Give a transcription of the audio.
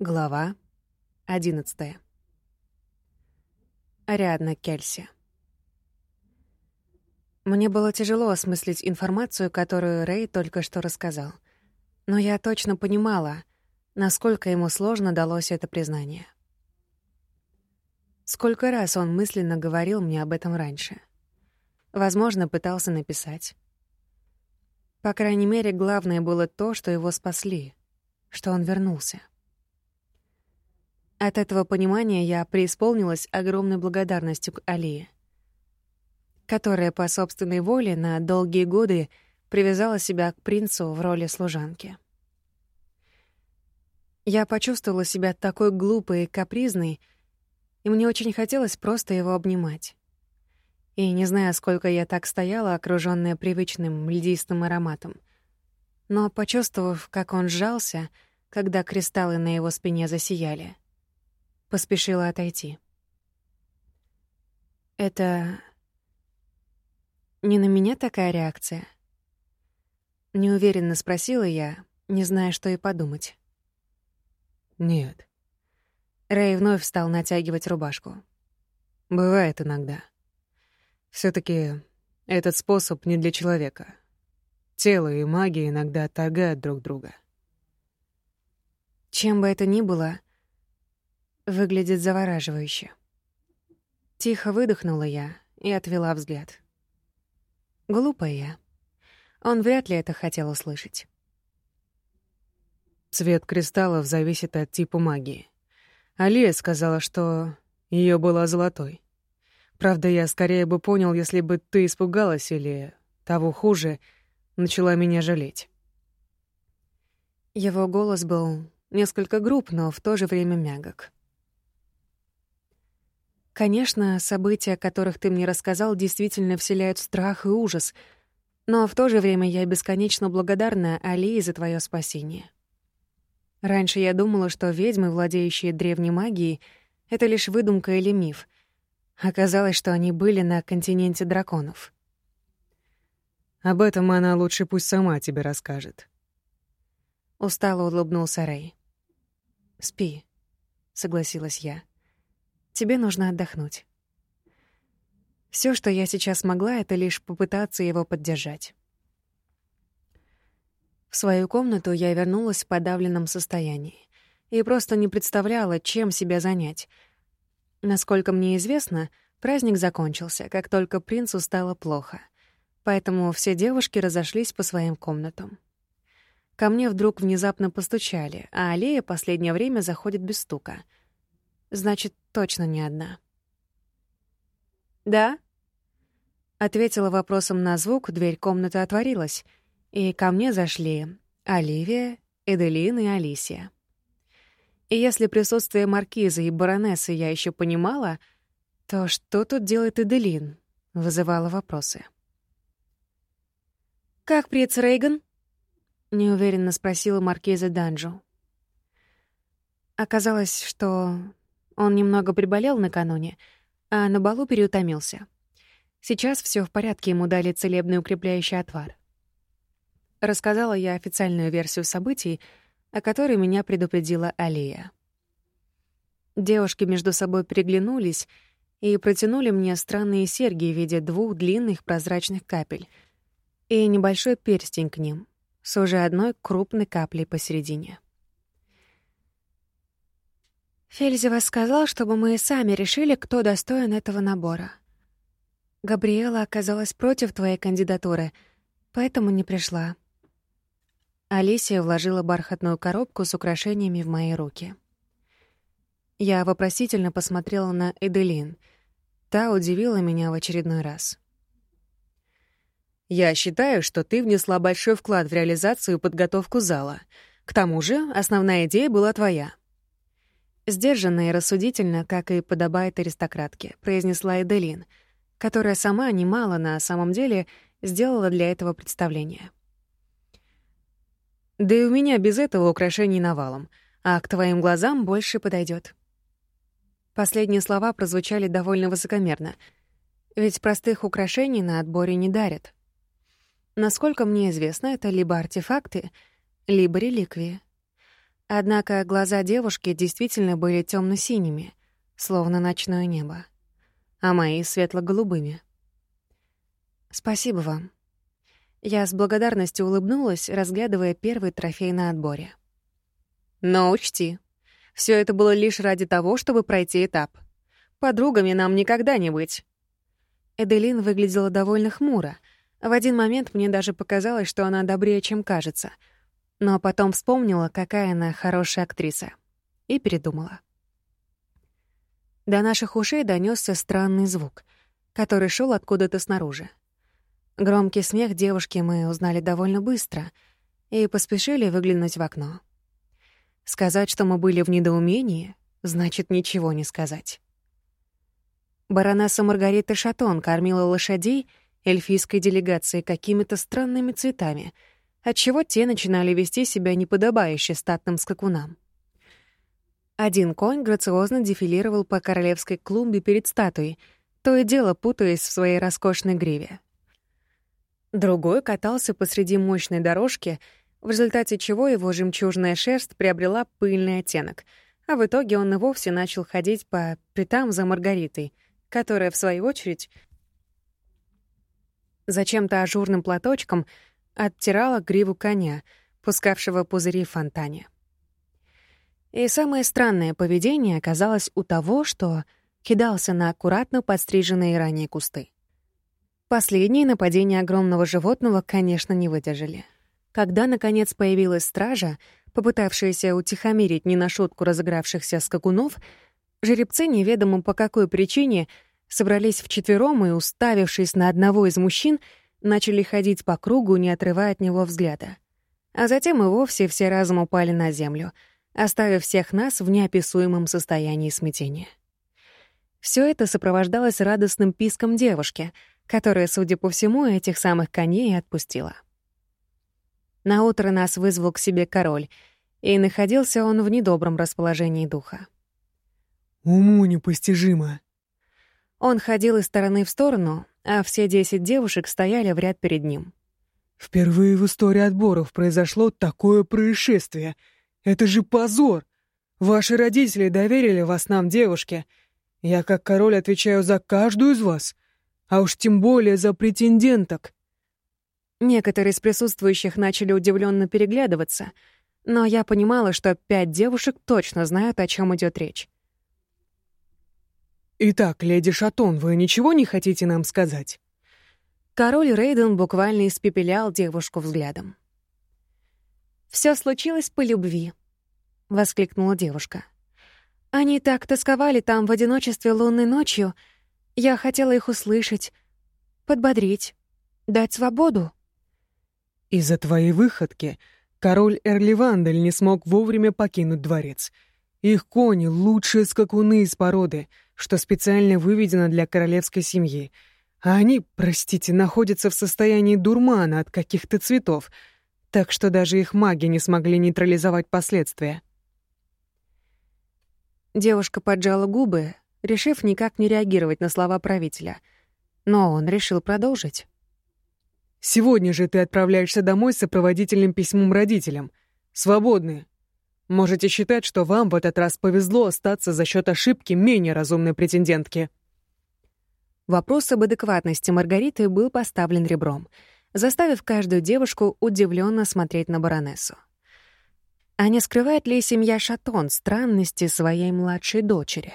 Глава 11. Ариадна Кельси. Мне было тяжело осмыслить информацию, которую Рэй только что рассказал. Но я точно понимала, насколько ему сложно далось это признание. Сколько раз он мысленно говорил мне об этом раньше. Возможно, пытался написать. По крайней мере, главное было то, что его спасли, что он вернулся. От этого понимания я преисполнилась огромной благодарностью к Алии, которая по собственной воле на долгие годы привязала себя к принцу в роли служанки. Я почувствовала себя такой глупой и капризной, и мне очень хотелось просто его обнимать. И не знаю, сколько я так стояла, окружённая привычным льдистым ароматом, но, почувствовав, как он сжался, когда кристаллы на его спине засияли — поспешила отойти. «Это... не на меня такая реакция?» Неуверенно спросила я, не зная, что и подумать. «Нет». Рэй вновь стал натягивать рубашку. «Бывает иногда. все таки этот способ не для человека. Тело и магия иногда отторгают друг друга». Чем бы это ни было, выглядит завораживающе. Тихо выдохнула я и отвела взгляд. Глупая я. Он вряд ли это хотел услышать. Цвет кристаллов зависит от типа магии. Алия сказала, что ее была золотой. Правда, я скорее бы понял, если бы ты испугалась или, того хуже, начала меня жалеть. Его голос был несколько груб, но в то же время мягок. Конечно, события, о которых ты мне рассказал, действительно вселяют страх и ужас, но в то же время я бесконечно благодарна Алии за твое спасение. Раньше я думала, что ведьмы, владеющие древней магией, — это лишь выдумка или миф. Оказалось, что они были на континенте драконов. Об этом она лучше пусть сама тебе расскажет. Устало улыбнулся Рэй. «Спи», — согласилась я. Тебе нужно отдохнуть. Все, что я сейчас могла, это лишь попытаться его поддержать. В свою комнату я вернулась в подавленном состоянии и просто не представляла, чем себя занять. Насколько мне известно, праздник закончился, как только принцу стало плохо, поэтому все девушки разошлись по своим комнатам. Ко мне вдруг внезапно постучали, а Аллея последнее время заходит без стука — Значит, точно не одна. «Да?» Ответила вопросом на звук, дверь комнаты отворилась, и ко мне зашли Оливия, Эделин и Алисия. И если присутствие маркиза и баронессы я еще понимала, то что тут делает Эделин? Вызывала вопросы. «Как принц Рейган?» — неуверенно спросила маркиза Данджу. Оказалось, что он немного приболел накануне, а на балу переутомился. Сейчас все в порядке, ему дали целебный укрепляющий отвар. Рассказала я официальную версию событий, о которой меня предупредила Алия. Девушки между собой переглянулись и протянули мне странные серьги в виде двух длинных прозрачных капель и небольшой перстень к ним с уже одной крупной каплей посередине. Фельзева сказал, чтобы мы сами решили, кто достоин этого набора. Габриэла оказалась против твоей кандидатуры, поэтому не пришла. Алисия вложила бархатную коробку с украшениями в мои руки. Я вопросительно посмотрела на Эделин. Та удивила меня в очередной раз. «Я считаю, что ты внесла большой вклад в реализацию и подготовку зала. К тому же основная идея была твоя», Сдержанно и рассудительно, как и подобает аристократке, произнесла Эделин, которая сама немало на самом деле сделала для этого представление. «Да и у меня без этого украшений навалом, а к твоим глазам больше подойдет. Последние слова прозвучали довольно высокомерно, ведь простых украшений на отборе не дарят. Насколько мне известно, это либо артефакты, либо реликвии. Однако глаза девушки действительно были темно синими словно ночное небо, а мои — светло-голубыми. «Спасибо вам». Я с благодарностью улыбнулась, разглядывая первый трофей на отборе. «Но учти, все это было лишь ради того, чтобы пройти этап. Подругами нам никогда не быть». Эделин выглядела довольно хмуро. В один момент мне даже показалось, что она добрее, чем кажется. Но потом вспомнила, какая она хорошая актриса. И передумала. До наших ушей донесся странный звук, который шел откуда-то снаружи. Громкий смех девушки мы узнали довольно быстро и поспешили выглянуть в окно. Сказать, что мы были в недоумении, значит ничего не сказать. Баронесса Маргарита Шатон кормила лошадей эльфийской делегации какими-то странными цветами, отчего те начинали вести себя неподобающе статным скакунам. Один конь грациозно дефилировал по королевской клумбе перед статуей, то и дело путаясь в своей роскошной гриве. Другой катался посреди мощной дорожки, в результате чего его жемчужная шерсть приобрела пыльный оттенок, а в итоге он и вовсе начал ходить по пятам за Маргаритой, которая, в свою очередь, зачем-то ажурным платочком оттирала гриву коня, пускавшего пузыри в фонтане. И самое странное поведение оказалось у того, что кидался на аккуратно подстриженные ранее кусты. Последние нападения огромного животного, конечно, не выдержали. Когда, наконец, появилась стража, попытавшаяся утихомирить не на шутку разыгравшихся скакунов, жеребцы, неведомо по какой причине, собрались вчетвером и, уставившись на одного из мужчин, начали ходить по кругу, не отрывая от него взгляда. А затем и вовсе все разом упали на землю — оставив всех нас в неописуемом состоянии смятения. Все это сопровождалось радостным писком девушки, которая, судя по всему, этих самых коней отпустила. На утро нас вызвал к себе король, и находился он в недобром расположении духа. «Уму непостижимо». Он ходил из стороны в сторону, а все десять девушек стояли в ряд перед ним. «Впервые в истории отборов произошло такое происшествие — это же позор! Ваши родители доверили вас нам, девушке. Я как король отвечаю за каждую из вас, а уж тем более за претенденток». Некоторые из присутствующих начали удивленно переглядываться, но я понимала, что пять девушек точно знают, о чем идет речь. «Итак, леди Шатон, вы ничего не хотите нам сказать?» Король Рейден буквально испепелял девушку взглядом. Все случилось по любви», — воскликнула девушка. «Они так тосковали там в одиночестве лунной ночью. Я хотела их услышать, подбодрить, дать свободу». «Из-за твоей выходки король Эрливандель не смог вовремя покинуть дворец. Их кони — лучшие скакуны из породы, что специально выведено для королевской семьи. А они, простите, находятся в состоянии дурмана от каких-то цветов — так что даже их маги не смогли нейтрализовать последствия. Девушка поджала губы, решив никак не реагировать на слова правителя. Но он решил продолжить. «Сегодня же ты отправляешься домой с сопроводительным письмом родителям. Свободны. Можете считать, что вам в этот раз повезло остаться за счет ошибки менее разумной претендентки». Вопрос об адекватности Маргариты был поставлен ребром — заставив каждую девушку удивленно смотреть на баронессу. А не скрывает ли семья Шатон странности своей младшей дочери?